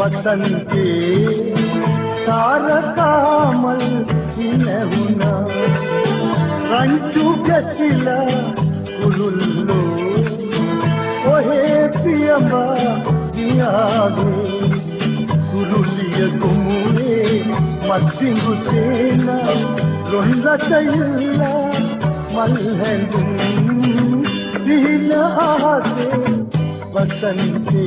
वतन के तारकामल ಇನವುನಾ ರಂಚು ಗಚಿಲ ಕುಲುಲ್ಲೋ ಓಹೇ ಪ್ರಿಯಮ ದಿಯಾಗೆ ಕುರುಲಿಯ ಗುಮುರೆ ಮತ್ತಿಂಗು ಸೇನ ರೊಹಿಲ ಚೈಲ್ಲ ಮಲ್ಹೆಂದು ದಿನ ಆಸೆ ವಸಂತೆ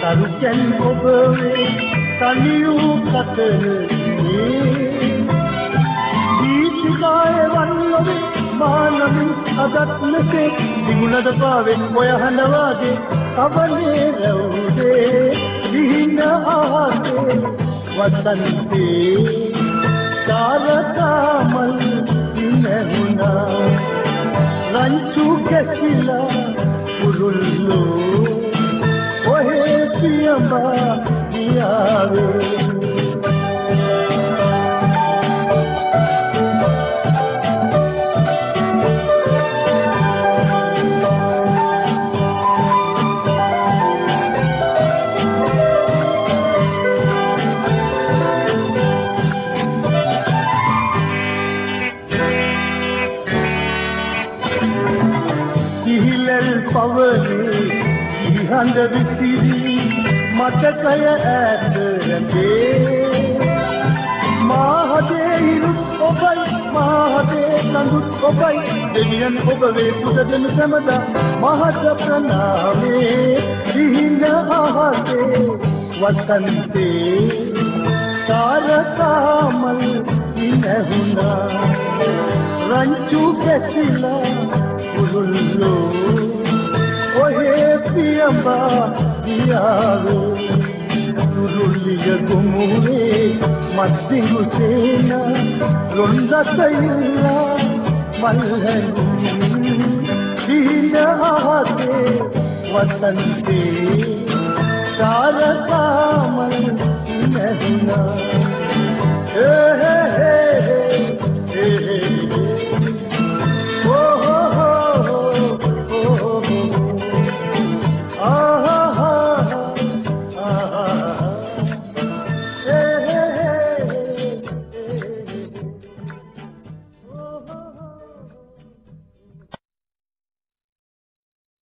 මග එලි මවන තරුකැන් ඔබවේ තනියූ කතරේ දීපිකාය වන්නොවේ මානමින් අදත් මෙසේ දිගුණද පාවේ ඔය හඬවාගේ කවනේ රැවුදේ දිහින ආසේ වසන්තේ තාරකාමල් ඉනහුණා රංචු ගැසිලා කුරුල්ලෝ ඔහේ kalma diyarım Dihler favori, dihanda මතකය ඈත රැඳේ මාහදේ හිරු ඔබයි මාහදේ කඳුත් ඔබයි. දෙවියන් ඔබ වේ පුදගෙන සමදා මහත ප්‍රණාමේ සිහින ආහසේ වසන්තේ. තාරකාමල් ඉනහුණා. රංචු කැසිලා කුළුල්ලෝ ඔහේ පියඹා ಗಾಳಿಯಾಗೋ ಸುರುಳಿಯ ಗುಮುವೆ ಮತ್ತಿಗೂ ಸೇನ ರೊಂದತೆಯಿಲ್ಲ ಮಲ್ಲನು ದೀನ ಆಸೆ ವಸಂತೇ